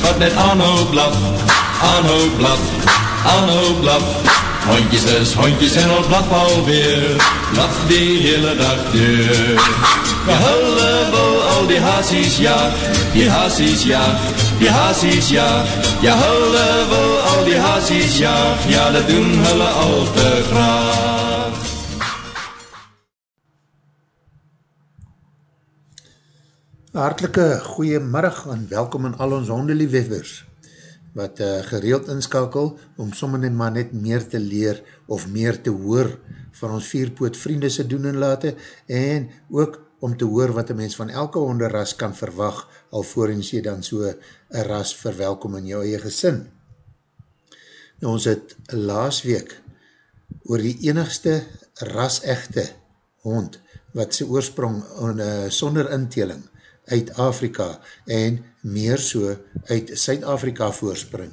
Wat net aanhou blaf, aanhou blaf, aanhou blaf. Hondjes is hondjes en al blaf alweer, blaf die hele dag deur. Ja, wil al die haasies jaag, die haasies jaag, die jaag. Ja, hulle wil al die haasies jaag, ja, dat doen hulle al te graag. Hartelike goeiemiddag en welkom in al ons hondeliefhebbers wat uh, gereeld inskakel om sommer net maar net meer te leer of meer te hoor van ons vierpoot vriende se doen en late en ook om te hoor wat een mens van elke honderras kan verwag alvorens jy dan so een ras verwelkom in jou eie gesin. Nou ons het laas week oor die enigste ras-echte hond wat sy oorsprong uh, sonder inteling uit Afrika en meer so uit Suid-Afrika voorspring.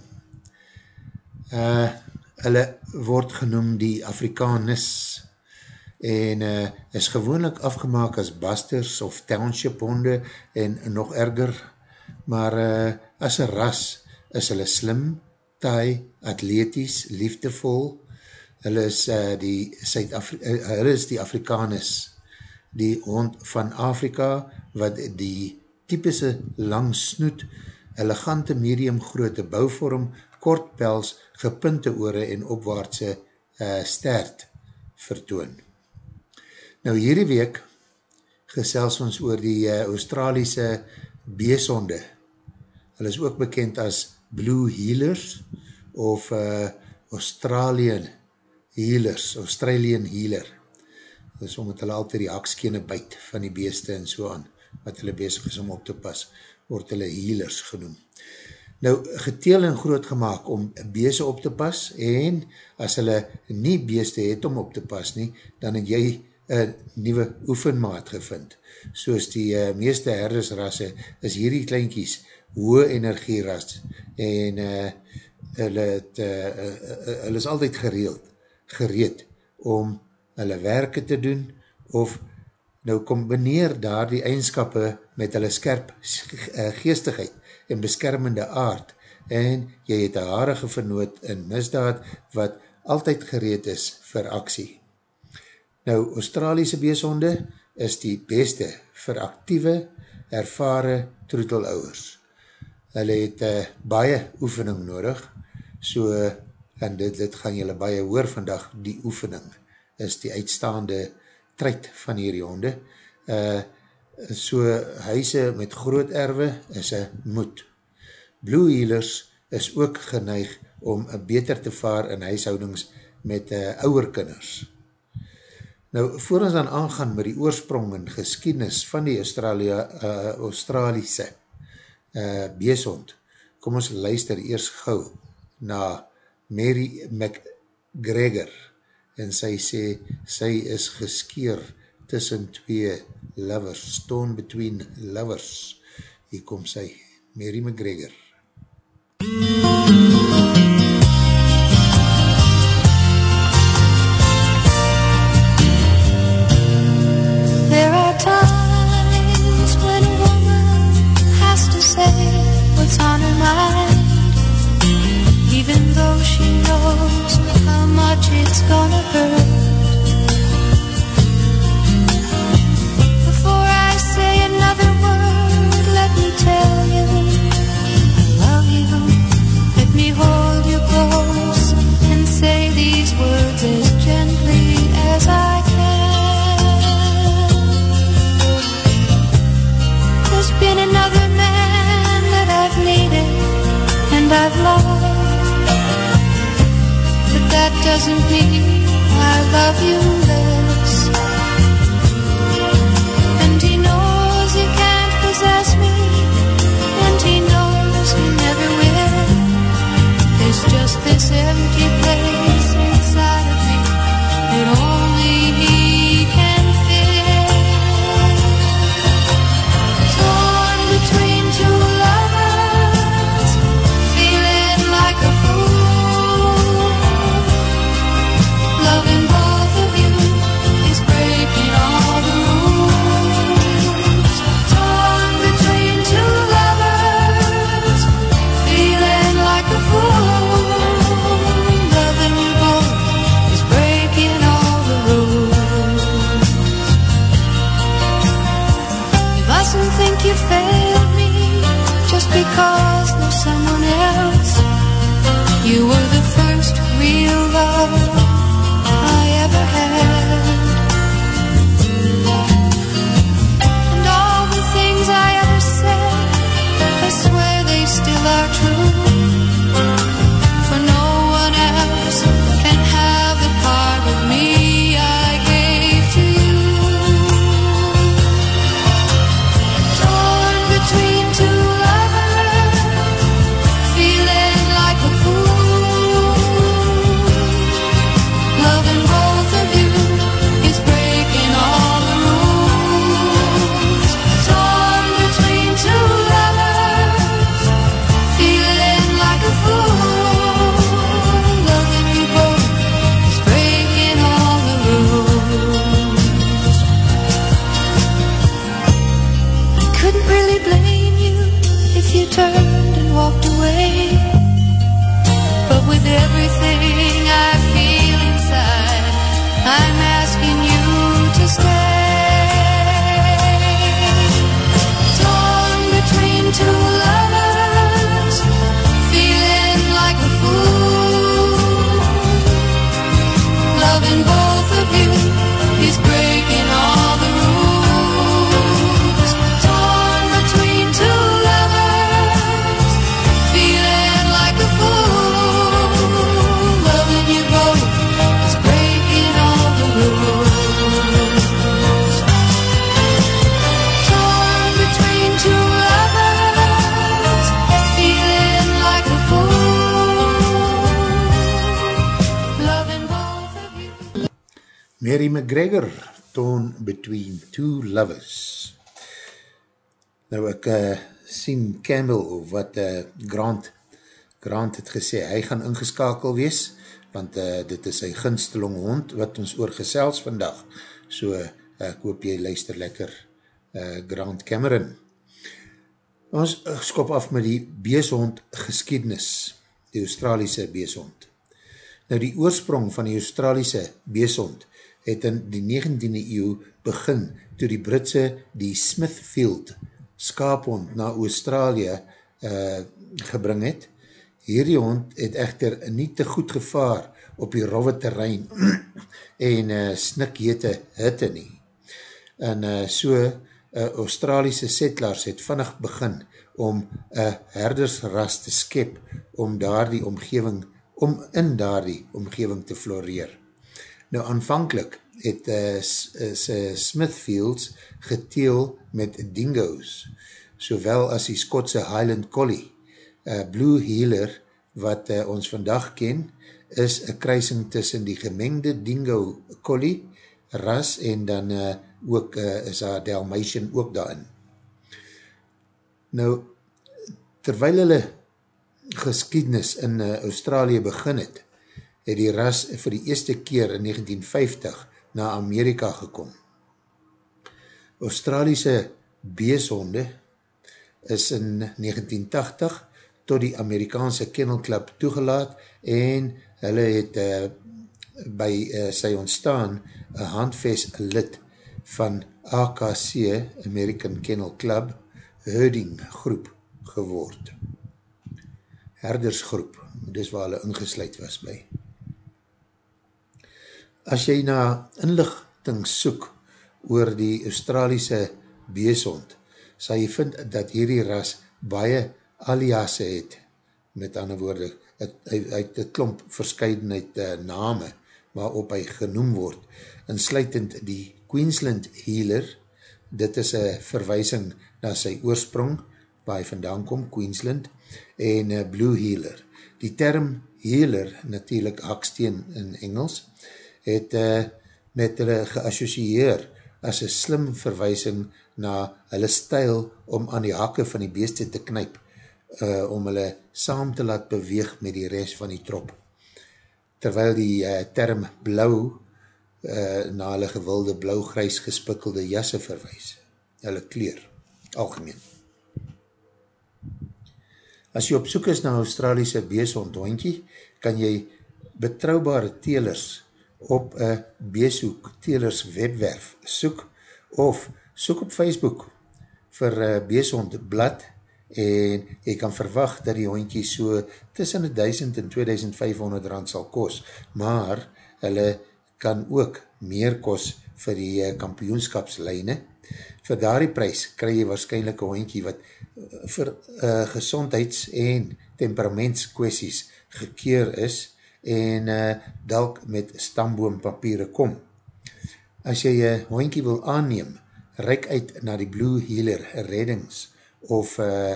Uh, hulle word genoem die Afrikanis en uh, is gewoonlik afgemaak as busters of township honde en nog erger, maar uh, as een ras is hulle slim, taai, atleties, liefdevol, hulle is, uh, die, uh, hulle is die Afrikanis, die hond van Afrika, wat die typische lang snoet, elegante medium groote bouwvorm, kort pels, gepinte oore en opwaartse uh, stert vertoon. Nou hierdie week gesels ons oor die uh, Australiese beesonde. Hulle is ook bekend as Blue Healers of uh, Australian Healers, Australian Healer is omdat hulle altyd die hakskene byt van die beeste en so aan, wat hulle bezig is om op te pas, word hulle healers genoem. Nou, geteel en groot gemaakt om beeste op te pas, en as hulle nie beeste het om op te pas nie, dan het jy een nieuwe oefenmaat gevind. Soos die uh, meeste herdersrasse is hierdie kleinkies hoë energie ras, en uh, hulle, het, uh, uh, uh, hulle is altyd gereeld, gereed om hulle werke te doen, of nou combineer daar die eigenskappe met hulle skerp eh, geestigheid en beskermende aard, en jy het een harige vernoot in misdaad, wat altyd gereed is vir aksie. Nou, Australiese beeshonde is die beste vir actieve, ervare troetelouwers. Hulle het uh, baie oefening nodig, so, en dit, dit gaan julle baie hoor vandag, die oefening is die uitstaande treit van hierdie honde. Uh, so huise met groot erwe is een moed. Blue Healers is ook geneig om beter te vaar in huishoudings met uh, ouwer kinders. Nou, voor ons dan aangaan met die oorsprong en geskiednis van die Australia, uh, Australiese uh, beeshond, kom ons luister eers gauw na Mary McGregor, en sy sê, sy is geskeer tussen twee lovers, stone between lovers. Hier kom sy, Mary McGregor. Mary McGregor, Torn Between Two Lovers. Nou ek uh, sien Campbell, wat uh, Grant, Grant het gesê, hy gaan ingeskakel wees, want uh, dit is sy ginsteling hond, wat ons oorgesels vandag. So, uh, ek hoop jy luister lekker, uh, Grant Cameron. Ons skop af met die beeshond geskiednis, die Australiese beeshond. Nou die oorsprong van die Australiese beeshond het in die 19e eeuw begin toe die Britse die Smithfield skaaphond na Australië uh, gebring het. Hierdie hond het echter nie te goed gevaar op die rove terrein en uh, snikhete hitte nie. En uh, so uh, Australiese settlers het vinnig begin om een herdersras te skep om daar die omgeving om in daar die omgeving te floreer. Nou aanvankelijk het uh, Smithfields geteel met dingo's, sowel as die Skotse Highland Collie. Uh, Blue Healer, wat uh, ons vandag ken, is een kruising tussen die gemengde dingo collie ras en dan uh, ook uh, is haar Dalmatian ook daarin. Nou, terwyl hulle geskiednis in uh, Australië begin het, het die ras vir die eerste keer in 1950 na Amerika gekom. Australiese beeshonde is in 1980 tot die Amerikaanse Kennel Club toegelaat en hulle het uh, by uh, sy ontstaan een handvest lid van AKC, American Kennel Club, herding groep geword. Herdersgroep, dis waar hulle ingesluid was by. As jy na inlichting soek oor die Australiese beeshond, sal jy vind dat hierdie ras baie aliase het, met ander woorde, het, hy, hy het een klomp verscheidenheid uh, name waarop hy genoem word, en sluitend die Queensland Healer, dit is een verwijsing na sy oorsprong, waar hy vandaan kom, Queensland, en uh, Blue Healer. Die term Healer, natuurlijk haksteen in Engels, het uh, met hulle geassocieer as een slim verwijsing na hulle stijl om aan die hakke van die beeste te knyp, uh, om hulle saam te laat beweeg met die rest van die trop. Terwyl die uh, term blauw uh, na hulle gewilde blauw-grys gespikkelde jasse verwijs, hulle kleur, algemeen. As jy op soek is na Australiese beeshond hondkie, kan jy betrouwbare telers op een beeshoek telers webwerf soek of soek op Facebook vir uh, beeshond blad en jy kan verwacht dat die hondkie so tussen 1000 en 2500 rand sal kos, maar hulle kan ook meer kos vir die uh, kampioenskapslijne. Vir daar die prijs krij jy waarschijnlijk een hondkie wat uh, vir uh, gezondheids- en temperamentskwesties gekeer is en uh, dalk met stamboompapiere kom. As jy een hoinkie wil aanneem, reik uit na die Blue Healer reddings of uh,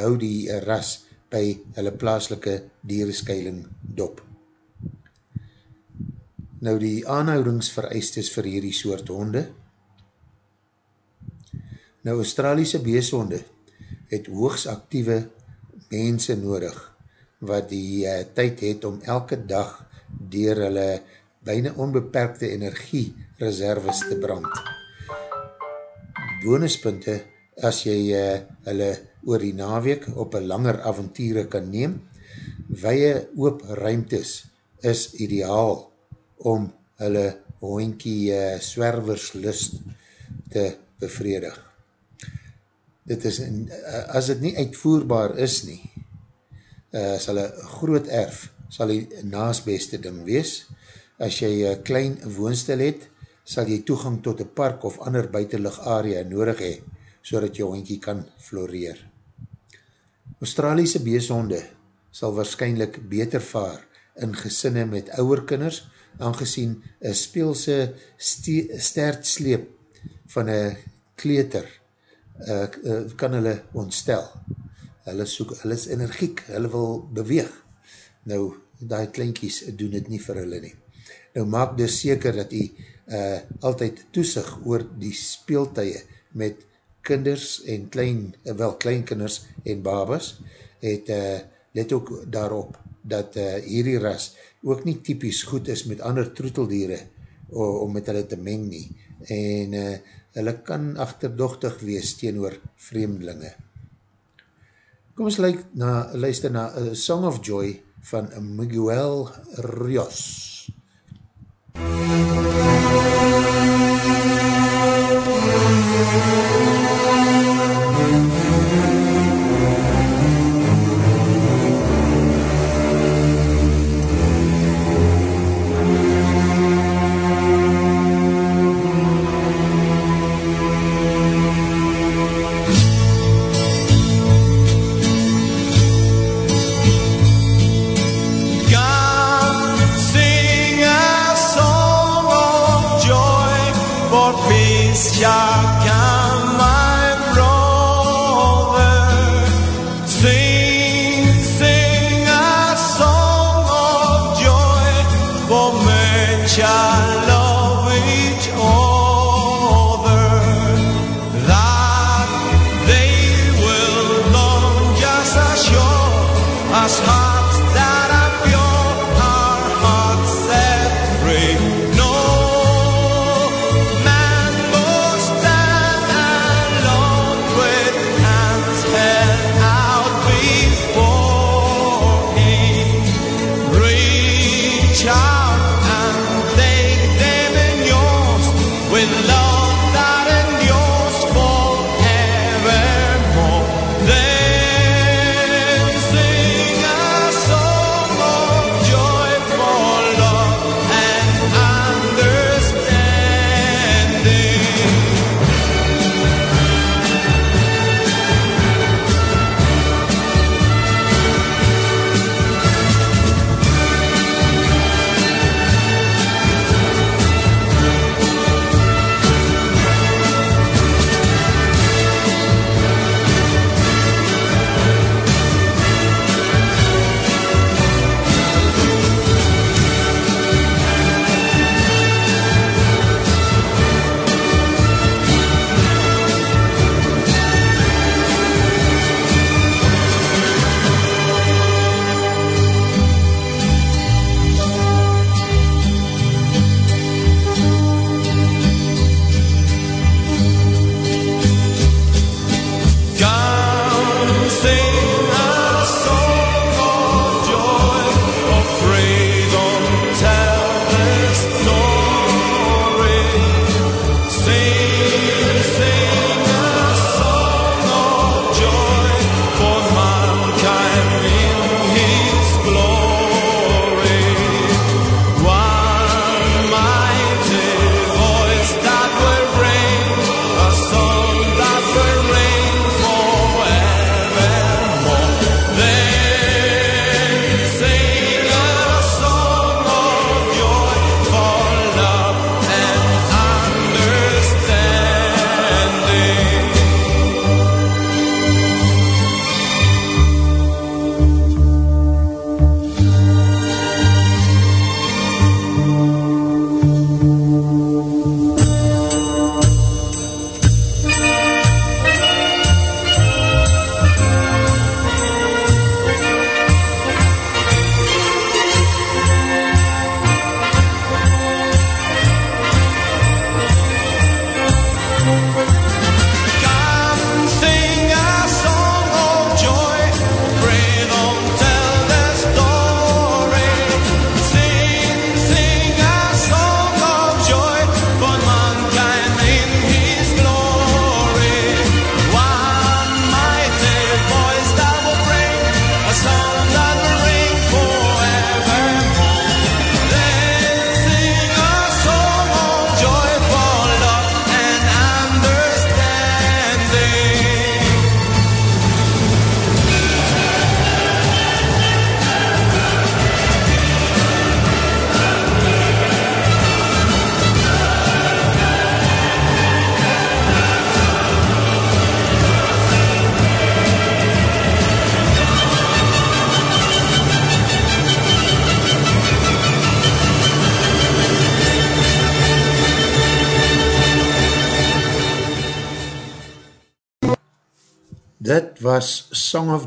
hou die ras by hulle plaaslike diereskeiling dop. Nou die aanhoudingsvereistes vir hierdie soort honde. Nou Australiese beeshonde het hoogs actieve mense nodig wat die uh, tyd het om elke dag dier hulle bijna onbeperkte energie reserves te brand. Bonuspunte as jy uh, hulle oor die naweek op een langer avontuur kan neem, weie oop ruimtes is ideaal om hulle hoinkie uh, swerverslust te bevredig. Dit is, as het nie uitvoerbaar is nie, uh, sal een groot erf, sal die naasbeste ding wees. As jy een klein woonstel het, sal jy toegang tot een park of ander buitenlig area nodig hee, so dat jou hondkie kan floreer. Australiese beeshonde sal waarschijnlijk beter vaar in gesinne met ouwer kinders, aangezien een speelse stert sleep van een kleter uh, uh, kan hulle ontstel hulle soek, hulle is energiek, hulle wil beweeg. Nou, die kleinkies doen het nie vir hulle nie. Nou, maak dus seker dat jy uh, altyd toesig oor die speeltuie met kinders en klein, uh, wel kleinkinders en babas, het uh, let ook daarop dat uh, hierdie ras ook nie typisch goed is met ander troeteldiere om met hulle te meng nie. En uh, hulle kan achterdochtig wees teenoor vreemdelinge. Kom ons luister na, luister na A Song of Joy van Miguel Rios. God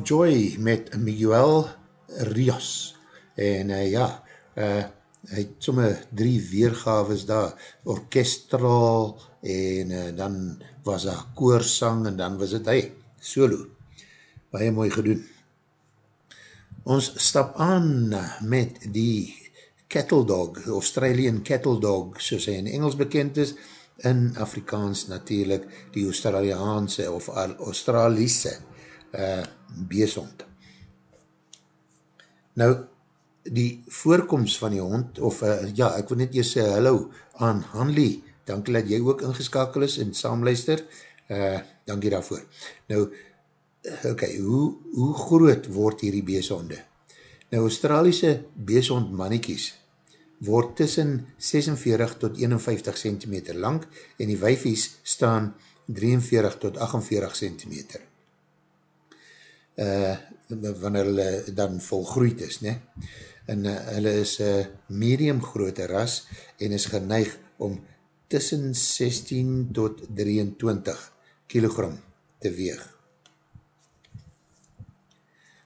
Joy met Miguel Rios. En uh, ja, uh, hy het somme drie weergaves daar, orkestral, en uh, dan was daar koorsang, en dan was het hy, solo. Baie mooi gedoen. Ons stap aan met die Cattle Dog, Australian Cattle Dog, soos hy in Engels bekend is, in Afrikaans natuurlijk die Australiaanse of Australiese uh, beesond. Nou, die voorkomst van die hond, of uh, ja, ek wil net eers uh, hallo aan Hanley, dankie dat jy ook ingeskakel is en saamluister, uh, dankie daarvoor. Nou, ok, hoe, hoe groot word hierdie beesonde? Nou, Australiese beesond mannetjies, word tussen 46 tot 51 cm lang en die wijfies staan 43 tot 48 cm. Uh, wanneer hulle dan volgroeid is. Ne? En uh, hulle is uh, medium grote ras en is geneig om tussen 16 tot 23 kilogram te weeg.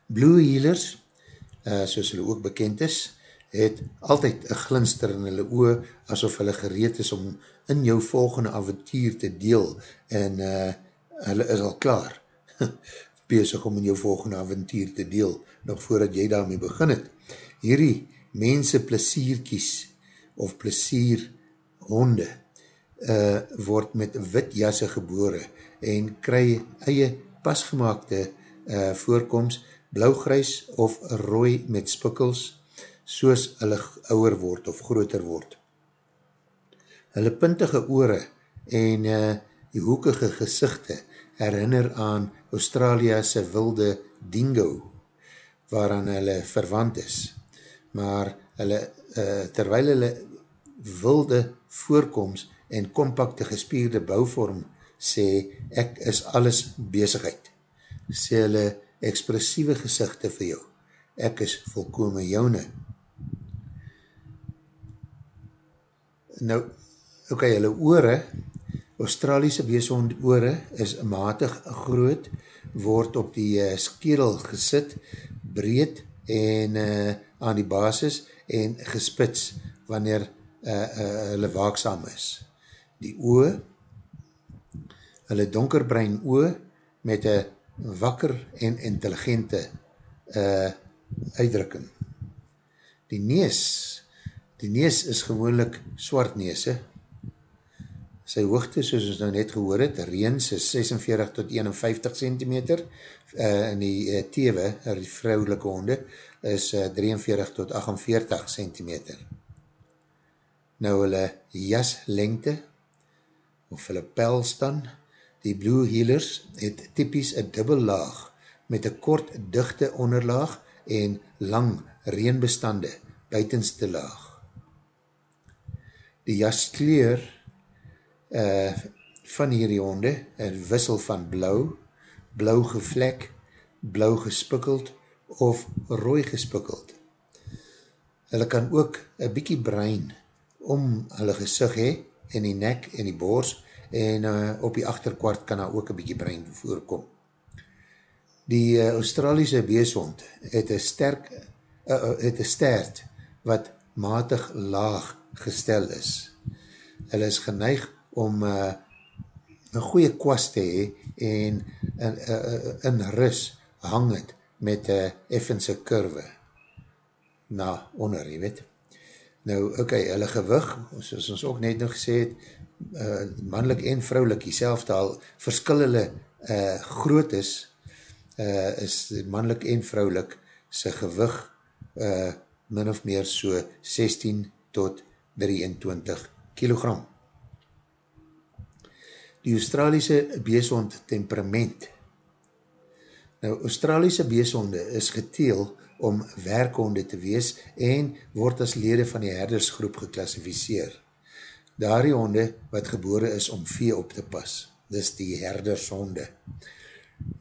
Blue Healers, uh, soos hulle ook bekend is, het altyd een glinster in hulle oor, asof hulle gereed is om in jou volgende avontuur te deel, en uh, hulle is al klaar, bezig om in jou volgende avontuur te deel, nog voordat jy daarmee begin het. Hierdie mense plesierkies, of plesierhonde, uh, word met wit jasse gebore, en kry eie pasgemaakte uh, voorkomst, blauwgrys of rooi met spikkels, soos hulle ouwer word of groter word. Hulle puntige oore en uh, die hoekige gezichte herinner aan Australiase wilde dingo, waaraan hulle verwant is. Maar hulle, uh, terwyl hulle wilde voorkomst en compacte gespierde bouwvorm sê, ek is alles bezigheid. Sê hulle expressieve gezichte vir jou. Ek is volkome joune. Nou, ok, hulle oore, Australiese beeshond oore is matig groot, word op die uh, skerel gesit, breed en uh, aan die basis en gespits wanneer uh, uh, hulle waaksam is. Die oe, hulle donkerbrein oe met een wakker en intelligente uh, uitdrukking. Die nees, Die nees is gewoonlik swart neese. Sy hoogte, soos ons nou net gehoor het, reens is 46 tot 51 cm. Uh, en die uh, tewe, die vrouwelike honde, is uh, 43 tot 48 cm. Nou hulle jaslengte, of hulle pelstan, die Blue Healers het typies een dubbel laag, met een kort dichte onderlaag en lang reenbestande buitenste laag die jaskleur uh, van hierdie honde, een wissel van blauw, blauw gevlek, blauw gespikkeld of rooi gespikkeld. Hulle kan ook een bykie brein om hulle gesig he, en die nek en die boors, en uh, op die achterkwart kan daar ook een bykie brein voorkom. Die uh, Australiese beeshond het een sterk, uh, het een stert wat matig laag gestel is. Hulle is geneig om uh, een goeie kwast te hee en in, uh, in rus hang het met een effense kurwe na onder, jy weet. Nou, okay, hulle gewig, soos ons ook net nog gesê het, uh, mannelijk en vrouwelijk, die selfde al, verskil hulle uh, groot is, uh, is mannelijk en vrouwelijk, sy gewig uh, min of meer so 16 tot 23 kilogram. Die Australiese beeshond temperament. Nou, Australiese beeshonde is geteel om werkhonde te wees en word as lede van die herdersgroep geklassificeer. Daar die honde wat gebore is om vee op te pas, dis die herdershonde.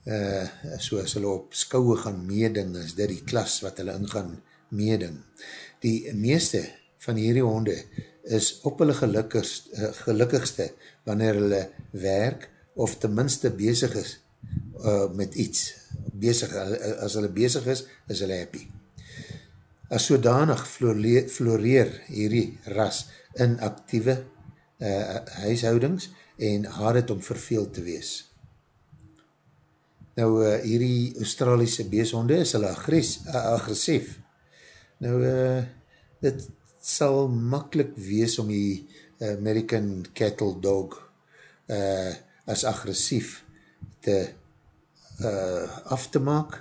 Uh, so as hulle op skouwe gaan meeding, is dit die klas wat hulle ingaan meeding. Die meeste van hierdie honde is op hulle gelukkigste, eh, gelukkigste wanneer hulle werk of tenminste bezig is uh, met iets. Bezig, as hulle bezig is, is hulle happy. As sodanig floreer, hierdie ras in actieve uh, huishoudings en haad het om verveeld te wees. Nou, uh, hierdie Australiese beeshonde is hulle agres, uh, agressief. Nou, uh, dit sal makkelijk wees om die American Cattle Dog uh, as agressief te uh, af te maak.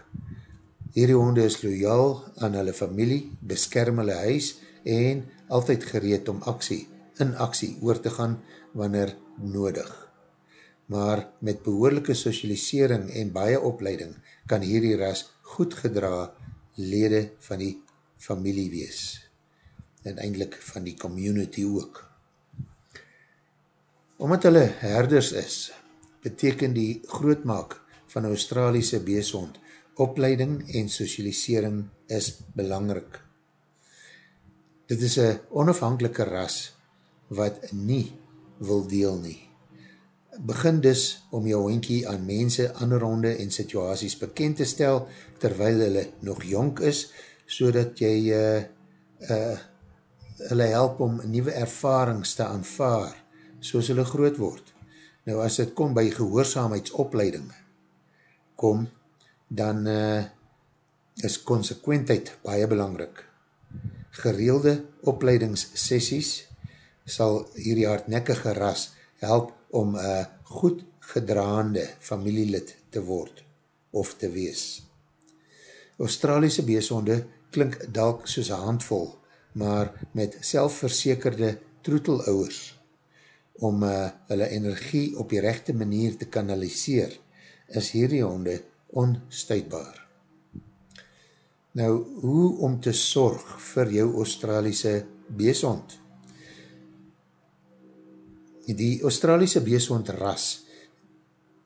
Hierdie honde is loyaal aan hulle familie, beskerm hulle huis en altyd gereed om aksie, in aksie oor te gaan wanneer nodig. Maar met behoorlijke socialisering en baie opleiding kan hierdie ras goed gedra lede van die familie wees en eindelijk van die community ook. Omdat hulle herders is, beteken die grootmaak van Australiese beeshond, opleiding en socialisering is belangrik. Dit is een onafhankelike ras wat nie wil deel nie. Begin dus om jou hondkie aan mense, ander honde en situaties bekend te stel, terwyl hulle nog jonk is, so dat jy uh, uh, hulle help om nieuwe ervarings te aanvaar, soos hulle groot word. Nou as het kom by gehoorzaamheidsopleiding, kom, dan uh, is consequentheid baie belangrik. Gereelde opleidingssessies sal hierdie hardnekkige ras help om uh, goed gedraande familielid te word of te wees. Australiese beesonde klink dalk soos een handvol, maar met selfverzekerde troetelouwers om uh, hulle energie op die rechte manier te kanaliseer, is hierdie honde onstuitbaar. Nou, hoe om te sorg vir jou Australiese beeshond? Die Australiese beeshond ras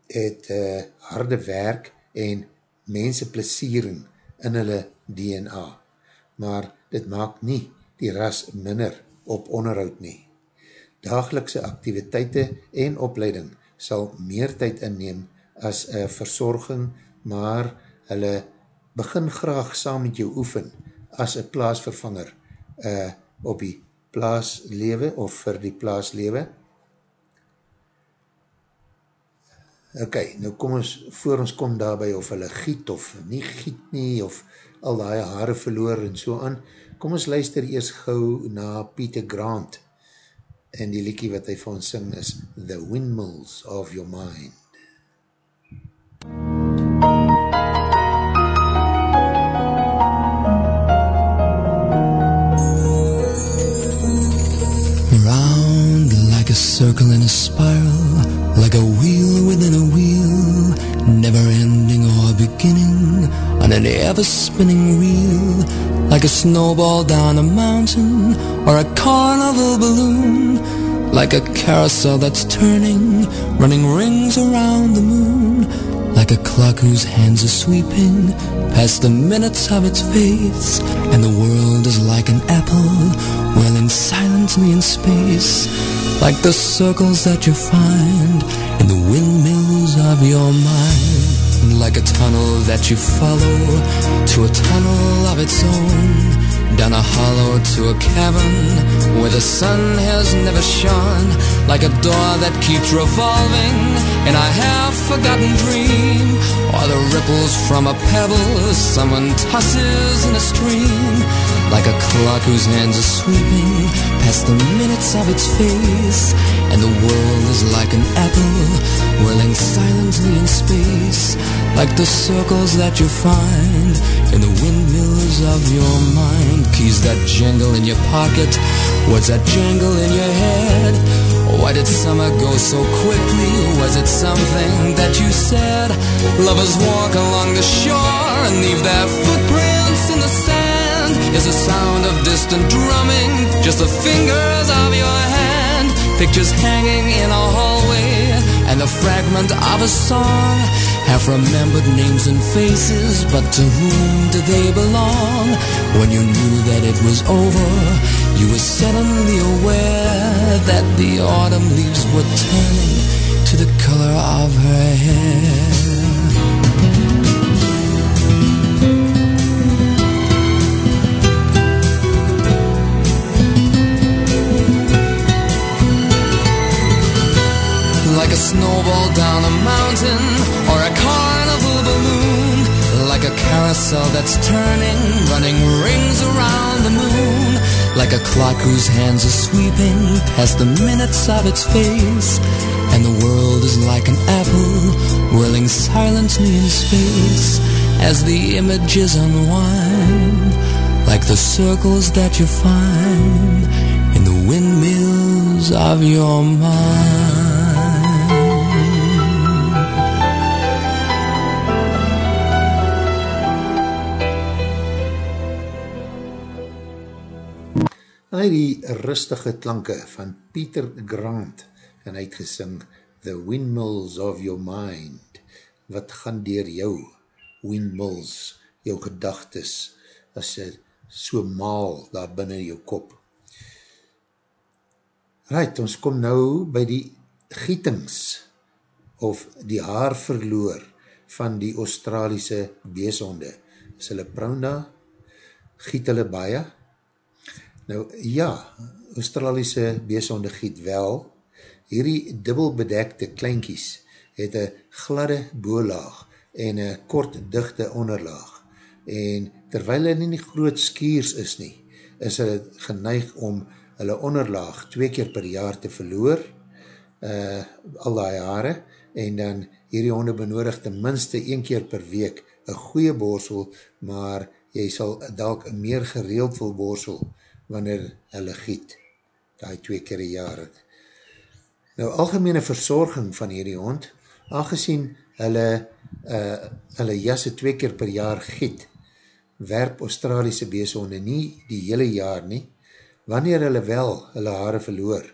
het uh, harde werk en mense plesiering in hulle DNA, maar dit maak nie die ras minder op onderhoud nie. Dagelikse activiteite en opleiding sal meer tyd inneem as een verzorging, maar hulle begin graag saam met jou oefen as een plaasvervanger uh, op die plaaslewe of vir die plaaslewe. Ok, nou kom ons, voor ons kom daarby of hulle giet of nie giet nie, of al die haare verloor en so aan, kom ons luister eers gauw na Peter Grant en die liekie wat hy vir ons sing is The Windmills of Your Mind. Round like a circle in a spiral, like a wheel within a wheel, never ending or beginning on an ever spinning reel, like a snowball down a mountain or a carnival balloon, like a carousel that's turning, running rings around the moon, like a clock whose hands are sweeping past the minutes of its face, and the world is like an apple whirling silently in space, like the circles that you find in the windmills of your mind, like a tunnel that you follow to a tunnel of its own down a hollow to a cavern where the sun has never shone, like a door that keeps revolving in a half-forgotten dream, or the ripples from a pebble someone tosses in a stream, like a clock whose hands are sweeping past the minutes of its face, and the world is like an apple whirling silently in space, like the circles that you find in the windmills of your mind. Keys that jingle in your pocket, words that jangle in your head. Why did summer go so quickly? Was it something that you said? Lovers walk along the shore and leave their footprints. Is the sound of distant drumming just the fingers of your hand? Pictures hanging in a hallway and the fragment of a song. Half remembered names and faces, but to whom do they belong? When you knew that it was over, you were suddenly aware that the autumn leaves were turning to the color of her hair. Mountain or a carnival balloon. Like a carousel that's turning, running rings around the moon. Like a clock whose hands are sweeping past the minutes of its face. And the world is like an apple whirling silently in space as the images unwind. Like the circles that you find in the windmills of your mind. Hy die rustige klanke van Peter Grant en hy het gesing The Windmills of Your Mind wat gaan dier jou windmills, jou gedagtes as jy so maal daar binnen jou kop. Right, ons kom nou by die gietings of die haarverloor van die Australiese beeshonde. Is hulle proun daar? Giet hulle baie? Nou ja, Australiese beeshonde giet wel. Hierdie dubbelbedekte kleinkies het een gladde boolaag en een kort dichte onderlaag. En terwijl hulle nie groot skiers is nie, is hulle geneig om hulle onderlaag twee keer per jaar te verloor, uh, al die jare, en dan hierdie honde benodig ten minste een keer per week een goeie borsel, maar jy sal dalk meer gereeld vol borsel wanneer hulle giet, die twee keer per jaar. Nou, algemene verzorging van hierdie hond, aangezien hulle, uh, hulle jasse twee keer per jaar giet, werp Australiese beeshonde nie die hele jaar nie, Wanneer hulle wel hulle haare verloor,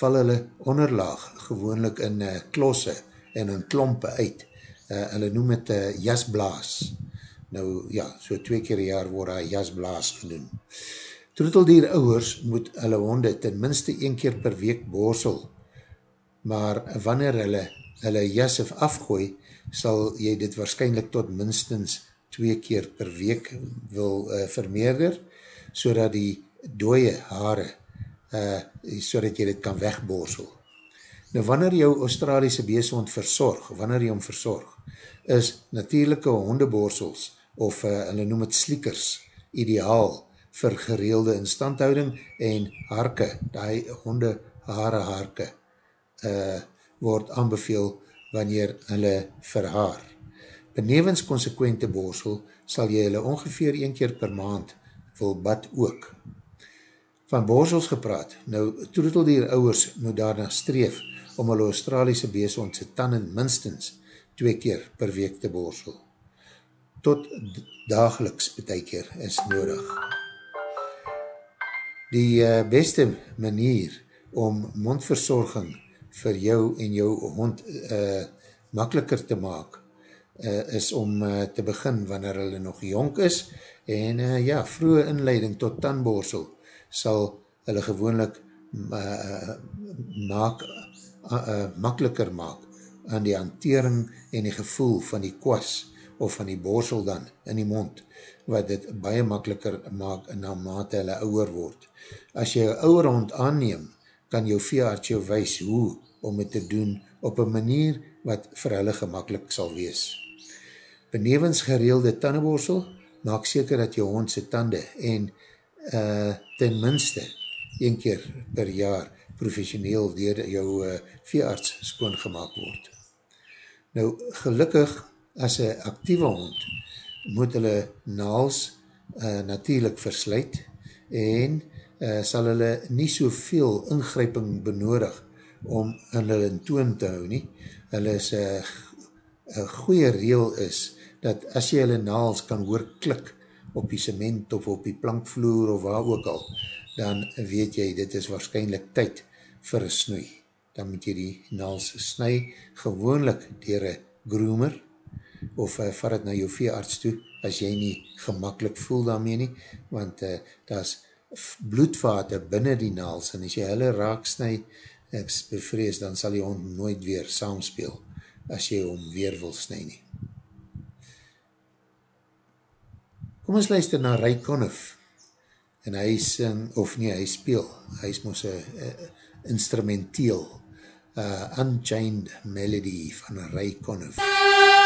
val hulle onderlaag gewoonlik in uh, klosse en in klompe uit. Uh, hulle noem het uh, jasblaas. Nou ja, so twee keer per jaar word hy jasblaas genoem. Troeteldier ouwers moet hulle honde ten minste een keer per week borsel, maar wanneer hulle hulle jas afgooi, sal jy dit waarschijnlijk tot minstens twee keer per week wil uh, vermeerder, so die dooie hare, uh, so dat jy dit kan wegborsel. Nou, wanneer jou Australiese beeshond verzorg, wanneer jy hom verzorg, is natuurlijke hondeborsels, of uh, hulle noem het sliekers, ideaal vir gereelde instandhouding, en harke, die honde hare harke, uh, word aanbeveel wanneer hulle verhaar. Benevens consequente borsel, sal jy hulle ongeveer een keer per maand wil bad ook van borsels gepraat. Nou, troeteldier ouwers moet daarna streef om hulle Australiese beesondse tanden minstens twee keer per week te borsel. Tot dageliks betekeer is nodig. Die uh, beste manier om mondverzorging vir jou en jou hond uh, makkeliker te maak uh, is om uh, te begin wanneer hulle nog jonk is en uh, ja, vroege inleiding tot tandborsel sal hulle gewoonlik uh, maak, uh, uh, makkeliker maak aan die hantering en die gevoel van die kwas of van die borsel dan in die mond, wat dit baie makkeliker maak na mate hulle ouwer word. As jy een ouwer hond aanneem, kan jou veearts jou wees hoe om het te doen op een manier wat vir hulle gemakkelijk sal wees. Benevens gereelde tannenborsel, maak seker dat jou hond sy tande en uh, ten minste een keer per jaar professioneel dier jou uh, veearts skoongemaak word. Nou, gelukkig as een actieve hond moet hulle naals uh, natuurlijk versluit en uh, sal hulle nie soveel ingryping benodig om in hulle toon te hou nie. Hulle is een uh, goeie reel is dat as jy hulle naals kan hoor klik op die cement of op die plankvloer of waar ook al, dan weet jy, dit is waarschijnlijk tyd vir een snoei. Dan moet jy die naals snu, gewoonlik dier een groomer, of uh, vat het na jou veearts toe, as jy nie gemakkelijk voel daarmee nie, want uh, daar is bloedvate binnen die naals, en as jy hulle raak snu, ek bevrees, dan sal jy hond nooit weer saamspeel, as jy hom weer wil snu nie. Kom ons luister na Ray Conniff en hy sing, of nie, hy speel, hy is moos een instrumenteel uh, Unchained Melody van Ray Conniff.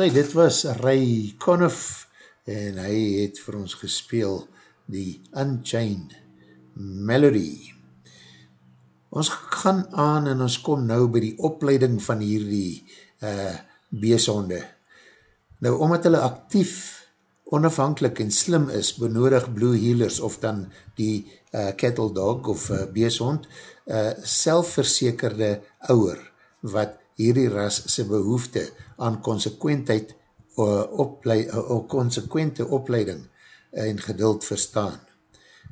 was hy, dit was Ray Conniff en hy het vir ons gespeel die Unchained Melody. Ons gaan aan en ons kom nou by die opleiding van hierdie uh, beesonde. Nou, omdat hulle actief, onafhankelijk en slim is, benodig Blue Healers of dan die uh, cattle dog of uh, beesond, uh, selfverzekerde ouwer, wat hierdie ras sy behoefte aan consequentheid uh, oplei, uh, consequente opleiding en geduld verstaan.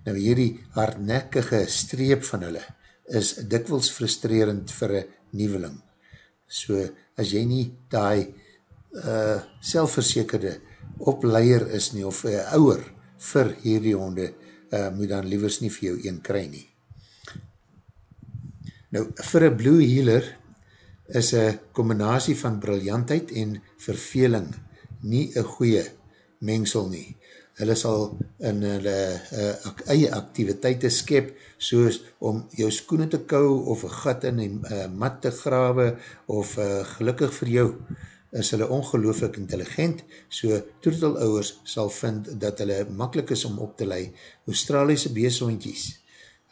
Nou hierdie hardnekkige streep van hulle is dikwels frustrerend vir een nieveling. So as jy nie die uh, selfverzekerde opleier is nie of uh, ouwer vir hierdie honde, uh, moet dan liewers nie vir jou een kry nie. Nou, vir een blue healer is een combinatie van briljantheid en verveling nie een goeie mengsel nie. Hulle sal in hulle uh, eie activiteite skep, soos om jou skoene te kou, of een gat in die uh, mat te grawe, of uh, gelukkig vir jou, is hulle ongelooflik intelligent, so toetelouwers sal vind dat hulle makkelijk is om op te lei. Australiese beeshondjies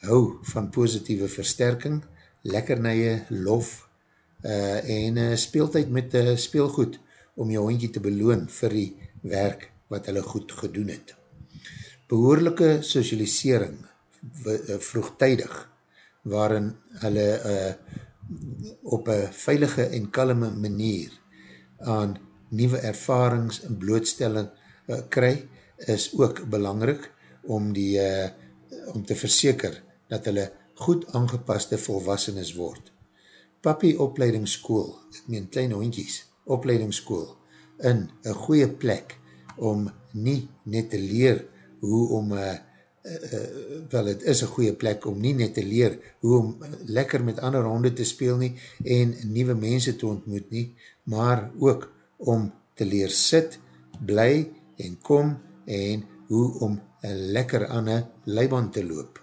hou van positieve versterking, lekkernije, lof, uh, en uh, speeltijd met uh, speelgoed om jou hondje te beloon vir die werk wat hulle goed gedoen het. Behoorlijke socialisering vroegtijdig waarin hulle uh, op een veilige en kalme manier aan nieuwe ervarings en blootstelling uh, kry, is ook belangrik om, die, uh, om te verseker dat hulle goed aangepaste volwassenes word. Papie opleidingskool, ek meen klein hondjies, opleidingskool, in een goeie plek om nie net te leer hoe om, uh, uh, wel het is een goeie plek om nie net te leer hoe om lekker met ander honde te speel nie en nieuwe mense te ontmoet nie, maar ook om te leer sit, bly en kom en hoe om een lekker aan een leiband te loop.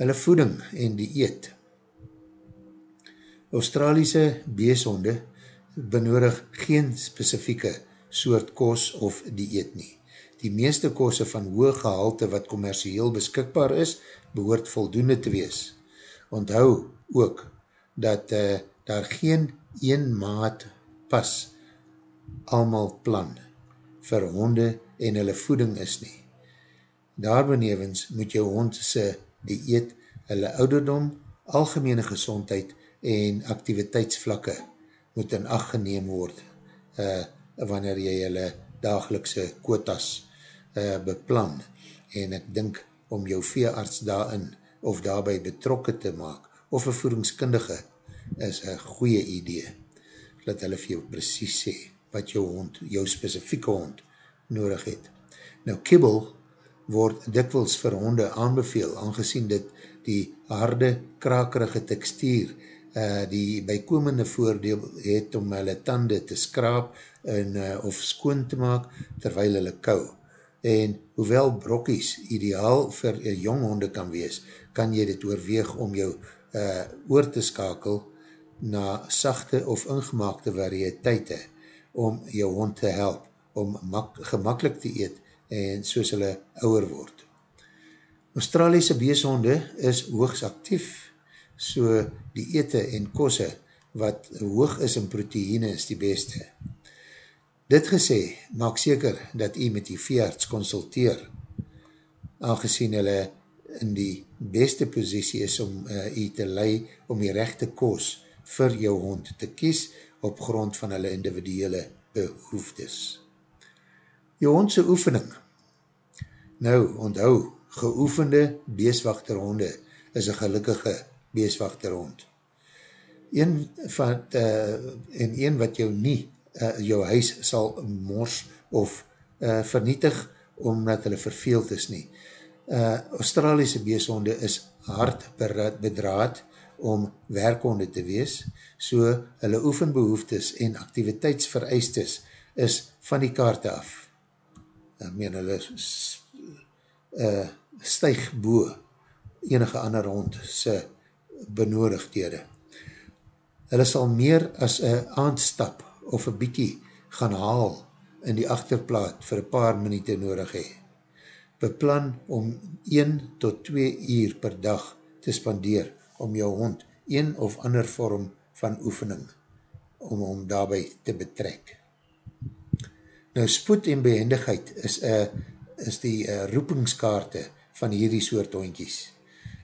Hulle voeding en die eet. Australiese beeshonde benodig geen specifieke soort kos of dieet nie. Die meeste kosse van hoog gehalte wat commercieel beskikbaar is, behoort voldoende te wees. Onthou ook dat uh, daar geen een maat pas almal plan vir honde en hulle voeding is nie. Daarbenevens moet jou hond se dieet, hulle ouderdom, algemene gezondheid en activiteitsvlakke moet in acht geneem word uh, wanneer jy hulle dagelikse quotas uh, beplan en ek dink om jou veearts daarin of daarby betrokke te maak of een voedingskundige is een goeie idee dat hulle vir jou precies sê wat jou hond, jou specifieke hond nodig het. Nou, kibbel word dikwels vir honde aanbeveel, aangezien dit die harde, krakerige tekstuur uh, die bykomende voordeel het om hulle tande te skraap en, uh, of skoon te maak terwyl hulle kou. En hoewel brokkies ideaal vir een jong honde kan wees, kan jy dit oorweeg om jou uh, oor te skakel na sachte of ingemaakte variëteite om jou hond te help om gemakkelijk te eet en soos hulle ouwer word. Australiese beeshonde is hoogs actief, so die ete en kosse wat hoog is in proteïne is die beste. Dit gesê, maak seker dat jy met die veearts consulteer, aangezien hulle in die beste posiesie is om uh, jy te lei om die rechte kos vir jou hond te kies op grond van hulle individuele behoeftes. Jou hondse oefening. Nou, onthou, geoefende beeswachterhonde is een gelukkige beeswachterhond. Een van, uh, en een wat jou nie uh, jou huis sal mors of uh, vernietig omdat hulle verveeld is nie. Uh, Australiese beeshonde is hard bedraad om werkhonde te wees, so hulle oefenbehoeftes en activiteitsvereistes is van die kaarte af. Ek meen, hulle uh, stuig boe enige ander hond sy benodigdhede. Hulle sal meer as een aandstap of een bykie gaan haal in die achterplaat vir een paar minuute nodig hee. Beplan om 1 tot 2 uur per dag te spandeer om jou hond een of ander vorm van oefening om hom daarby te betrek. Nou spoed en behendigheid is, uh, is die uh, roepingskaarte van hierdie soort hondjies.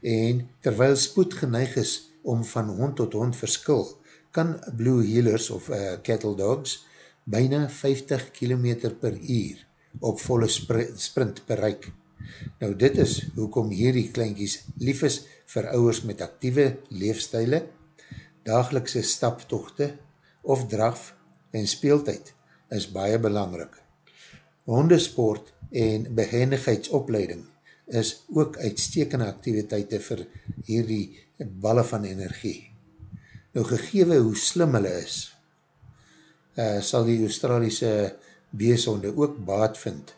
En terwyl spoed geneig is om van hond tot hond verskil, kan Blue Healers of uh, Cattle Dogs byna 50 km per uur op volle sprint bereik. Nou dit is hoekom hierdie kleinkies lief is vir ouwers met actieve leefstijle, dagelikse staptochte of draf en speeltijd is baie belangrik. Hondesport en behendigheidsopleiding is ook uitstekende activiteite vir hierdie balle van energie. Nou gegewe hoe slim hulle is, uh, sal die Australiese beeshonde ook baat vind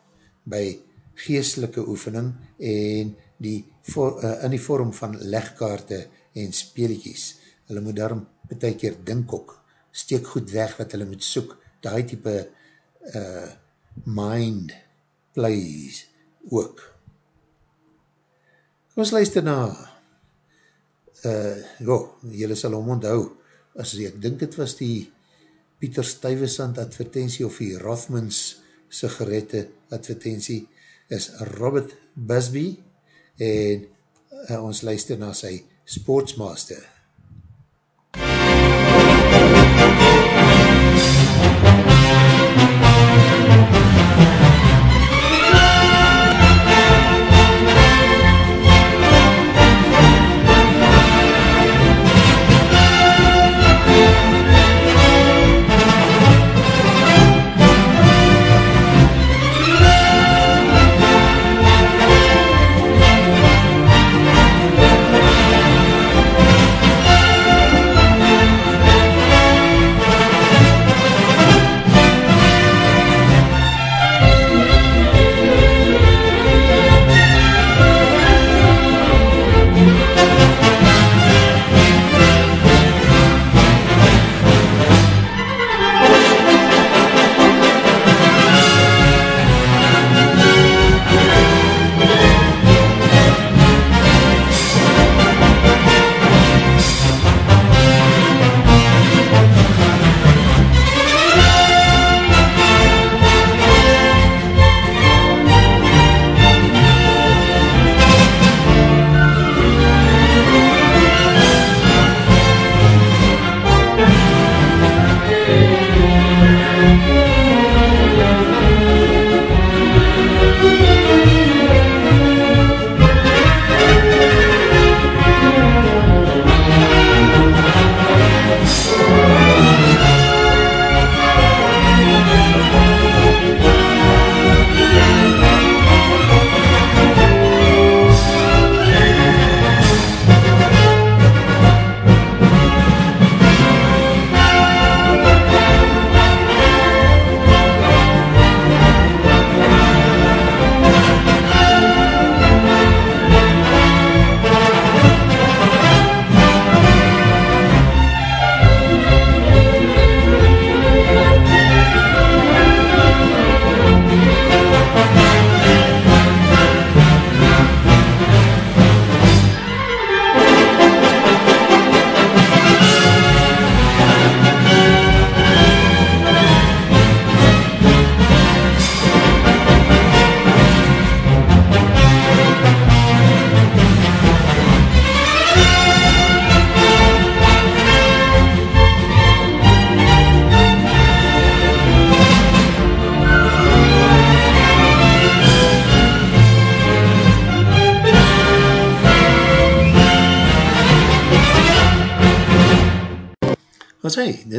by geestelike oefening en die for, uh, in die vorm van legkaarte en speeliekies. Hulle moet daarom betek keer dink ook, steek goed weg wat hulle moet soek, die type uh, mind plays ook. Ons luister na uh, jo, jylle sal om onthou, as ek dink het was die Pieter Stuyvesant advertentie of die Rothmans sigarette advertentie, is Robert Busby en uh, ons luister na sy Sportsmaster.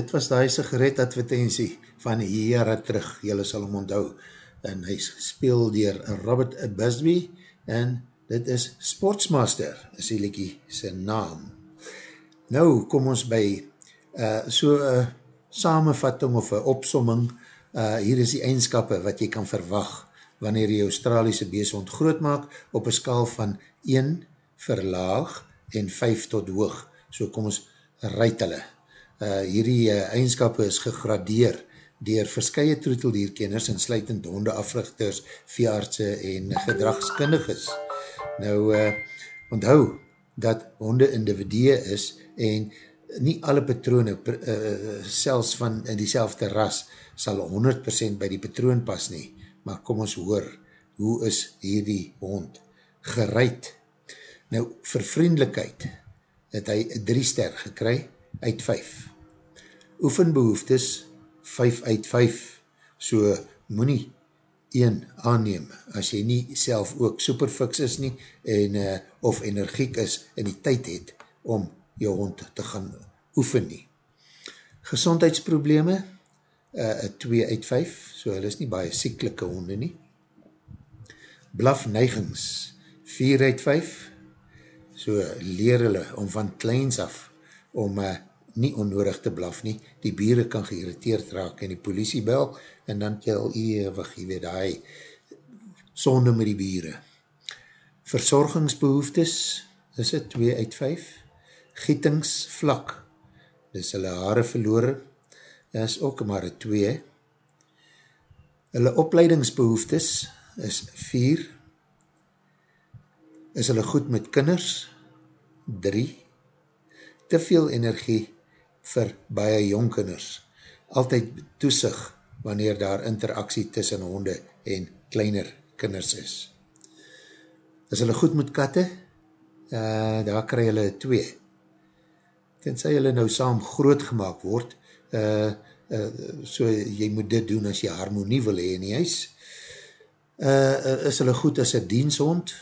Dit was die sigaret advertentie van jare terug, jylle sal hom onthou, en hy speel dier Robert Busby, en dit is Sportsmaster, is die liekie sy naam. Nou kom ons by uh, so uh, samenvatting of een opsomming, uh, hier is die eigenskappe wat jy kan verwag, wanneer jy Australiese beesond groot maak, op een skaal van 1 verlaag en 5 tot hoog, so kom ons ruit hulle. Uh, hierdie uh, eigenskap is gegradeer dier verskye troeteldierkenners en sluitend hondeafrichters, veeartse en gedragskundiges. Nou, uh, onthou dat honde individue is en nie alle patrone, uh, selfs van die selfde ras, sal 100% by die patroon pas nie. Maar kom ons hoor, hoe is hierdie hond gereid? Nou, vir vriendelijkheid het hy 3 ster gekry uit 5 oefenbehoeftes 5 uit 5, so moet nie 1 aanneem, as jy nie self ook superfix is nie, en, uh, of energiek is, en die tyd het, om jou hond te gaan oefen nie. Gezondheidsprobleme, uh, 2 uit 5, so hulle is nie baie sieklike honde nie. Blaf neigings, 4 uit 5, so leer hulle om van kleins af, om uh, nie onnodig te blaf nie, die bieren kan geïrriteerd raak en die politie bel, en dan jy al eeuwig, jy weet, hy sonde met die bieren. Verzorgingsbehoeftes, is het 2 uit 5, gietingsvlak, dis hulle haare verloor, is ook maar een 2, hulle opleidingsbehoeftes, is 4, is hulle goed met kinders, 3, te veel energie, vir baie jongkinders. Altyd toesig wanneer daar interaksie tussen honde en kleiner kinders is. Is hulle goed met katte? Uh, daar kry hulle twee. Tenzij hulle nou saam groot gemaakt word, uh, uh, so jy moet dit doen as jy harmonie wil hee in die huis. Uh, is hulle goed as een dienshond?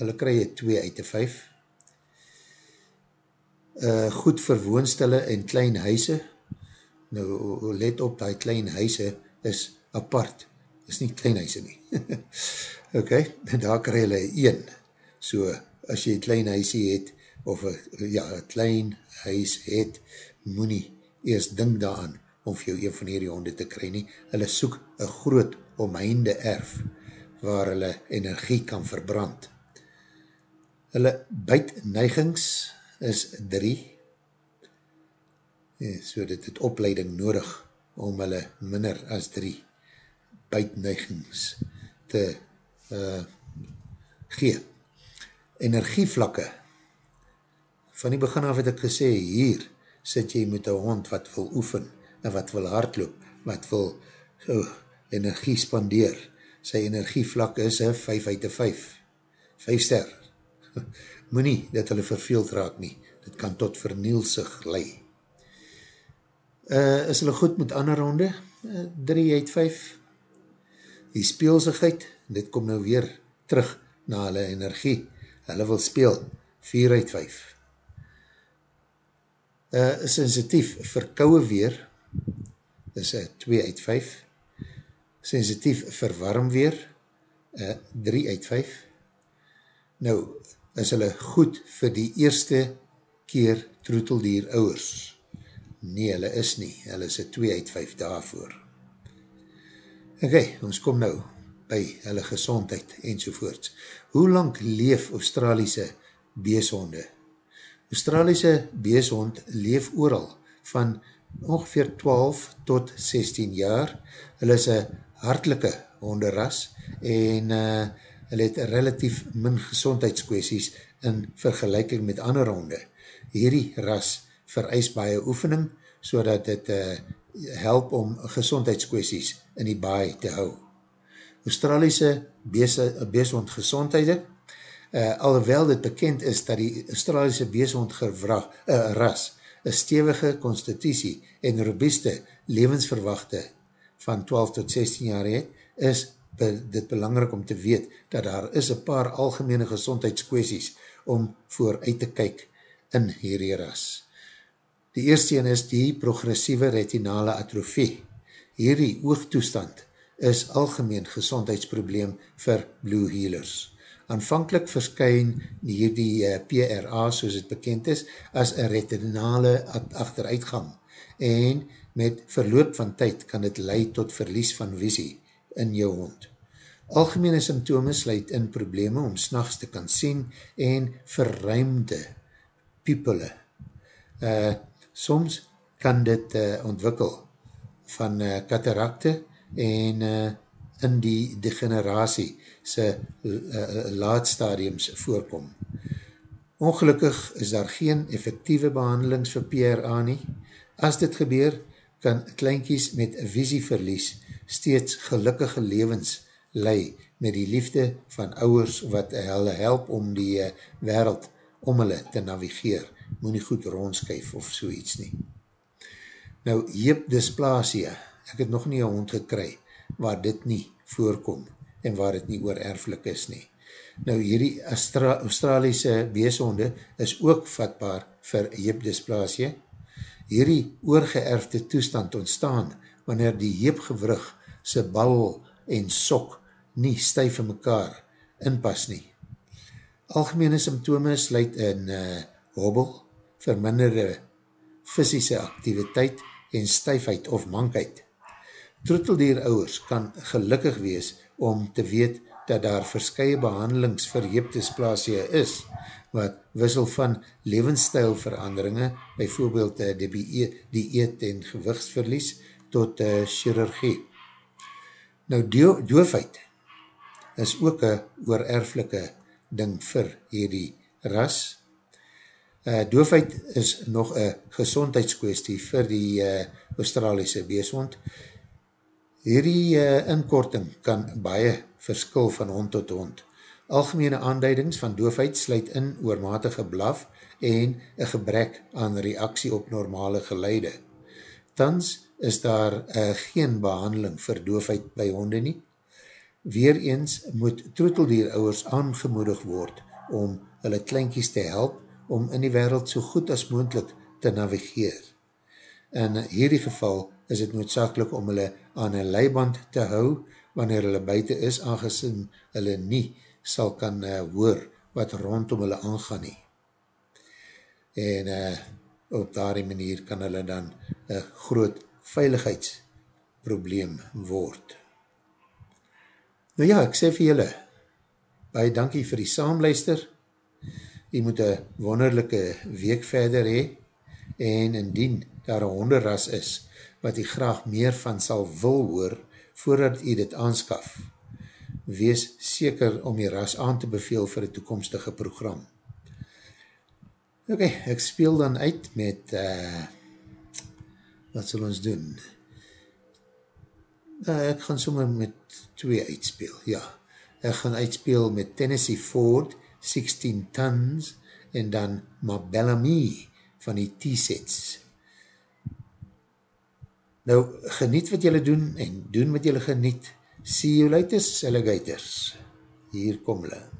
Hulle kry twee uit die vijf uh, goed vir woonstelle en klein huise. Nou, let op, die klein huise is apart. Is nie klein huise nie. ok, daar krijg hulle een. So, as jy klein huise het, of ja, een klein huis het, moet nie eers ding daaraan om vir jou een van hierdie honde te kry nie. Hulle soek een groot omheinde erf waar hulle energie kan verbrand. Hulle buit neigings is 3 ja, so dit het opleiding nodig om hulle minder as 3 buitneigings te uh, gee. Energievlakke van die begin af het ek gesê hier sit jy met een hond wat wil oefen en wat wil hardloop, wat wil so, energie spandeer. Sy energievlak is 5 uit 5 5 ster moet nie dat hulle verveeld raak nie, dit kan tot vernielsig lei. Uh, is hulle goed met ander ronde? 3 uh, uit 5. Die speelsigheid, dit kom nou weer terug na hulle energie, hulle wil speel, 4 uit 5. Uh, sensitief vir kouwe weer, is 2 uit 5. Sensitief vir warm weer, 3 uit 5. Nou, is hulle goed vir die eerste keer troeteldier ouwers. Nee, hulle is nie. Hulle is 2 uit 5 daarvoor. Ok, ons kom nou by hulle gezondheid enzovoorts. Hoe lang leef Australiese beeshonde? Australiese beeshond leef ooral van ongeveer 12 tot 16 jaar. Hulle is een hartelike honderras en uh, hulle het relatief min gezondheidskwesties in vergelijking met ander honde. Hierdie ras vereis baie oefening, so dat het uh, help om gezondheidskwesties in die baai te hou. Australiese beeshond gezondheide, uh, alhoewel dit bekend is dat die Australiese beeshond gevraag, uh, ras een stevige constitutie en robuuste levensverwachte van 12 tot 16 jaar het, is dit belangrijk om te weet dat daar is een paar algemene gezondheidskwesties om vooruit te kyk in hierdie ras. Die eerste een is die progressieve retinale atrofie. Hierdie oogtoestand is algemeen gezondheidsprobleem vir Blue Healers. Aanvankelijk verskyn hierdie uh, PRA, soos het bekend is, as een retinale achteruitgang en met verloop van tyd kan het leid tot verlies van visie in jou hond. Algemene symptome sluit in probleme om s'nachts te kan sien en verruimde piepele. Uh, soms kan dit uh, ontwikkel van uh, katarakte en uh, in die degeneratie sy uh, laadstadiums voorkom. Ongelukkig is daar geen effectieve behandelings vir PRA nie. As dit gebeur, kan kleinkies met visieverlies steeds gelukkige levens lei met die liefde van ouwers wat hulle help om die eh, wereld om hulle te navigeer. Moet nie goed rondskuif of so iets nie. Nou, jeep dysplasia, ek het nog nie een hond gekry waar dit nie voorkom en waar dit nie oor erflik is nie. Nou, hierdie Austra Australiese beeshonde is ook vatbaar vir jeep dysplasia. Hierdie oorgeërfde toestand ontstaan wanneer die jeepgewrug sy bal en sok nie stuif in mekaar inpas nie. Algemene symptome sluit in uh, hobbel, verminderde fysische activiteit en stuifheid of mankheid. Troeteldier ouwers kan gelukkig wees om te weet dat daar verskye behandelings vir heepdysplasie is, wat wissel van levensstijlveranderinge, bijvoorbeeld uh, die, die eet en gewichtsverlies, tot uh, chirurgie. Nou, doofheid is ook een oorerflike ding vir hierdie ras. Uh, doofheid is nog een gezondheidskwestie vir die uh, Australiese beeshond. Hierdie uh, inkorting kan baie verskil van hond tot hond. Algemene aanduidings van doofheid sluit in oormatige blaf en een gebrek aan reaksie op normale geleide. Tans is daar uh, geen behandeling vir doofheid by honde nie, Weereens moet troeteldierouwers aangemoedig word om hulle kleinkies te help om in die wereld so goed as moendlik te navigeer. In hierdie geval is het noodzakelik om hulle aan een leiband te hou wanneer hulle buiten is, aangezien hulle nie sal kan uh, hoor wat rondom hulle aangaan nie. En uh, op daardie manier kan hulle dan een groot veiligheidsprobleem word. Nou ja, ek sê vir julle, baie dankie vir die saamluister, jy moet een wonderlijke week verder hee, en indien daar een honderras is, wat jy graag meer van sal wil hoor, voordat jy dit aanskaf, wees seker om jy ras aan te beveel vir die toekomstige program. Ok, ek speel dan uit met, uh, wat sal ons doen? Uh, ek gaan sommer met twee uitspeel, ja. Ek gaan uitspeel met Tennessee Ford, 16 tons, en dan Mabellamy van die T-sets. Nou, geniet wat jylle doen, en doen wat jylle geniet. See you later, alligators. Hier kom hulle.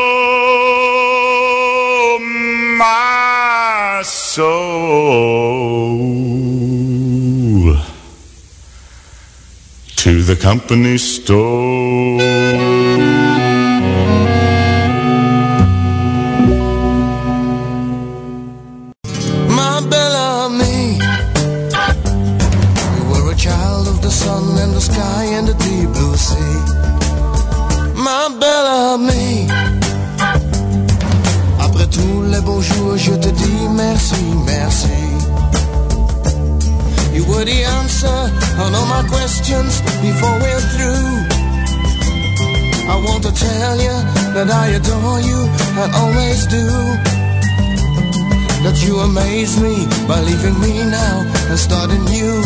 blue sea. My Bellamy. Après tous les beaux jours, je te dis merci, merci. You were the answer on all my questions before we're through. I want to tell you that I adore you and always do that you amaze me by leaving me now and starting new.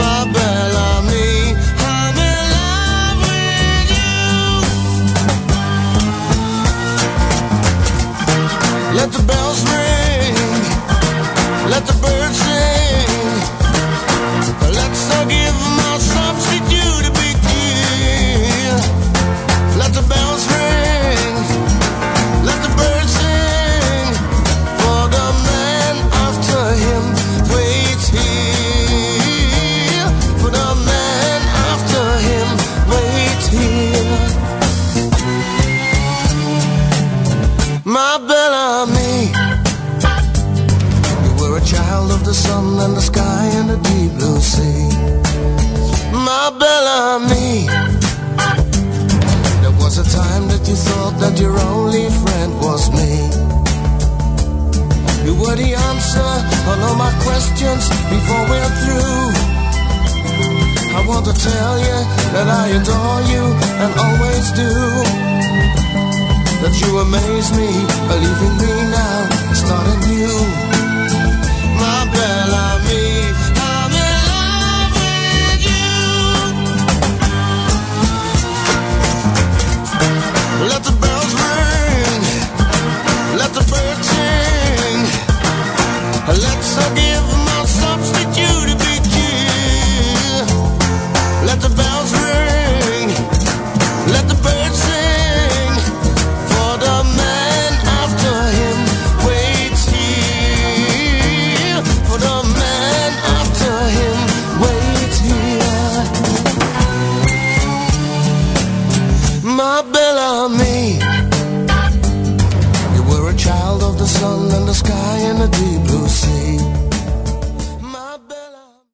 My with you. Let the bells